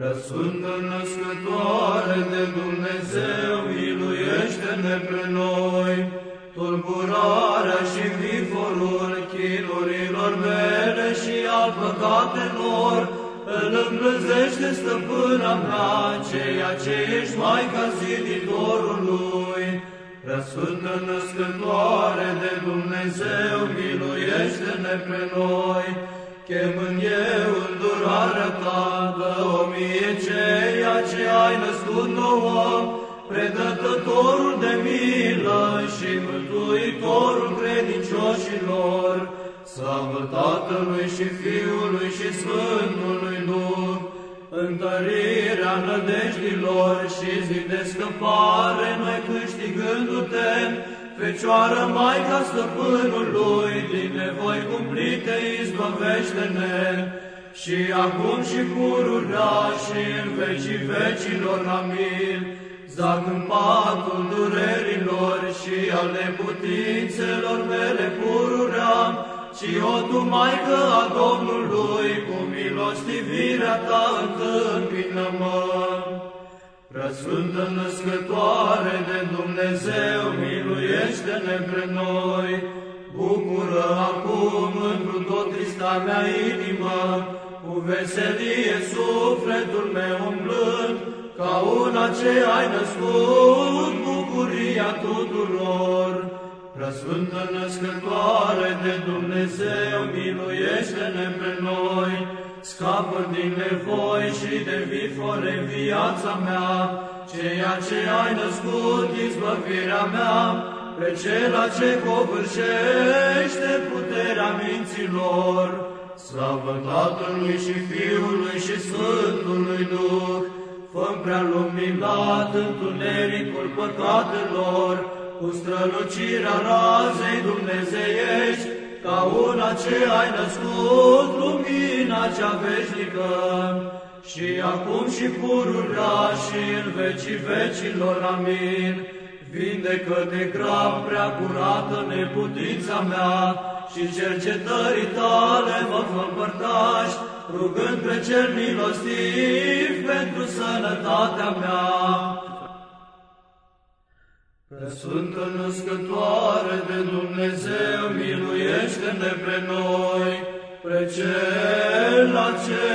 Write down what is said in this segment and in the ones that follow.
Răsfântă născătoare de Dumnezeu, miluiește-ne pe noi, tulburarea și viforul chinurilor mele și al păcatelor, îl îmblânzește stăpâna mea, ceea ce ești Maica ziditorului. Răsfântă născătoare de Dumnezeu, miluiește-ne pe noi, chemând predătătorul de milă și mântuitorul credincioșilor, slavă Tatălui și Fiului și Sfântului Duh, întărirea nădejdilor și zi de scăpare, noi câștigându-te, Fecioară Maica Stăpânului, din nevoi cumplite izbăvește-ne, și acum și pururea și în vecii vecilor, amin. Zac în patul durerilor și al neputințelor mele pururea, și o tu, Maică a Domnului, cu milostivirea ta întâmpină-mă. Răsfântă născătoare de Dumnezeu, miluiește-ne pre noi, bucură acum într tot trista mea inimă, cu veselie sufletul meu umblând, ca una ce ai născut bucuria tuturor. Răsfântă născătoare de Dumnezeu, miluiește-ne pe noi, scapă din nevoi și de vifore viața mea, ceea ce ai născut, izbăvirea mea, pe cela ce covârșește puterea minților. Slavă Tatălui și Fiului și Sfântului Duh, fă prea luminat întunericul păcatelor, cu strălucirea razei dumnezeiești, ca una ce ai născut lumina cea veșnică, și acum și pururea și în vecii vecilor, amin. Vindecă de grav prea curată neputința mea și cercetării tale mă fă părtași, rugând pe cel milostiv pentru sănătatea mea. Sfântă născătoare de Dumnezeu, miluiește-ne pe noi, pre cel ce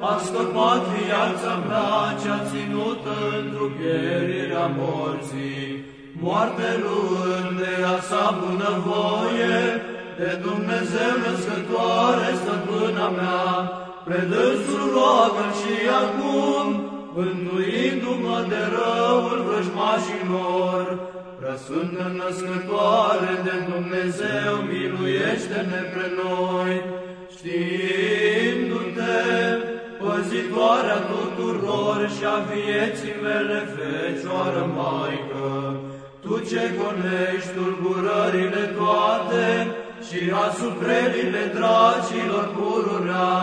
a scăpat viața mea, ce-a ținut întrupierirea morții, moarte luând de a sa bunăvoie, de Dumnezeu născătoare, stăpâna mea, predânsul roagă și acum, mântuindu-mă de răul vrăjmașilor, răsfântă născătoare de Dumnezeu, miluiește-ne pre noi, știindu-te, păzitoarea tuturor și a vieții mele, Fecioară Maică, Tu ce gonești tulburările toate și asuprelile dragilor pururea,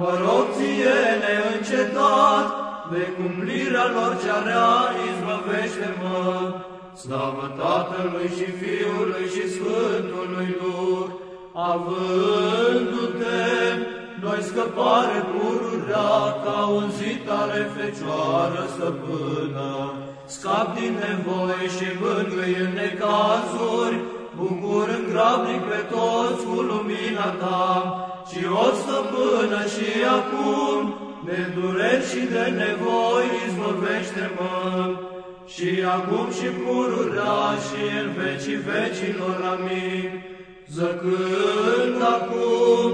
mă rog ție neîncetat, de cumplirea lor cea rea, izbăvește-mă. Slavă Tatălui și Fiului și Sfântului Duh, avându-te, noi scăpare pururea ca un zid ale Fecioară stăpână, scap din nevoi și mângâi în necazuri, bucur în grabnic pe toți cu lumina ta, și o stăpână și acum, de dureri și de nevoi, izbăvește-mă, și acum și pururea și în vecii vecilor, amin. Zăcând acum,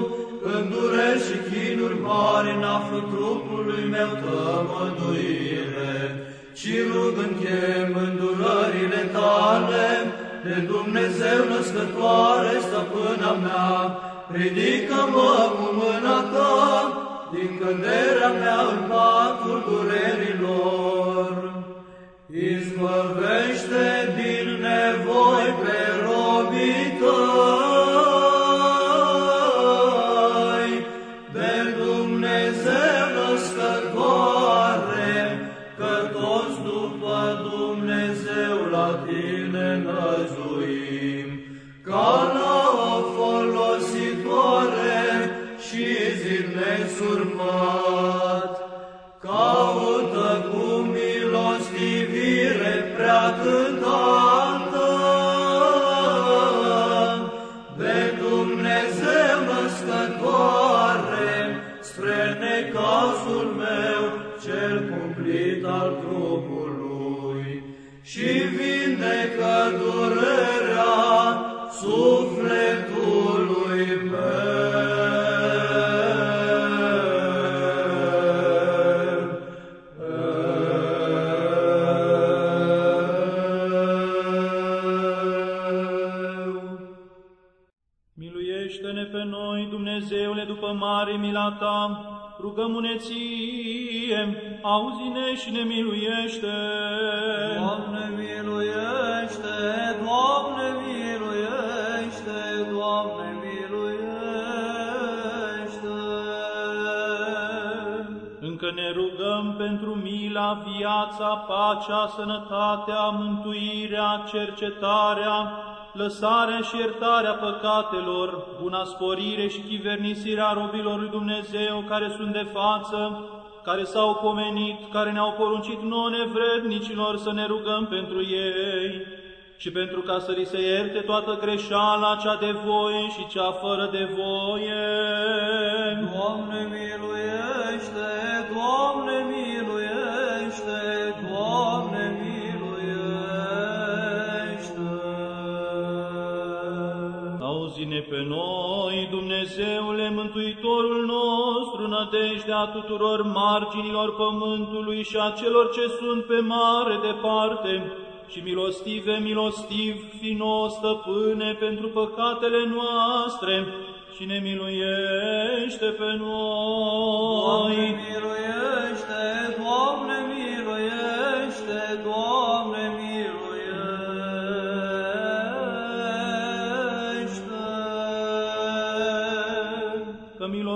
în dureri și chinuri mari, în aflu trupului meu tămăduire, și rug în chem îndurările tale, de Dumnezeu născătoare, stăpâna mea, ridică-mă cu mâna ta, din căderea mea în patul durerilor. Izbăvește din nevoi pe robii tăi, de Dumnezeu nesurmat, caută cu milostivire prea cântată. De Dumnezeu născătoare, spre necazul meu, cel cumplit al trupului, și noi, Dumnezeule, după mare mila Ta, rugăm-ne ție, auzi-ne și ne miluiește. Doamne miluiește, Doamne miluiește, Doamne miluiește. Încă ne rugăm pentru mila, viața, pacea, sănătatea, mântuirea, cercetarea, lăsarea și iertarea păcatelor, buna sporire și chivernisirea robilor lui Dumnezeu care sunt de față, care s-au pomenit, care ne-au poruncit nouă nevrednicilor să ne rugăm pentru ei și pentru ca să li se ierte toată greșeala, cea de voie și cea fără de voie. Doamne miluiește, Doamne miluiește, miluiește. Auzi-ne pe noi, Dumnezeule, Mântuitorul nostru, nădejdea tuturor marginilor pământului și a celor ce sunt pe mare departe, și milostive, milostiv, fi nouă, stăpâne, pentru păcatele noastre, și ne miluiește pe Doamne noi. miluiește, Doamne miluiește, Doamne miluiește. că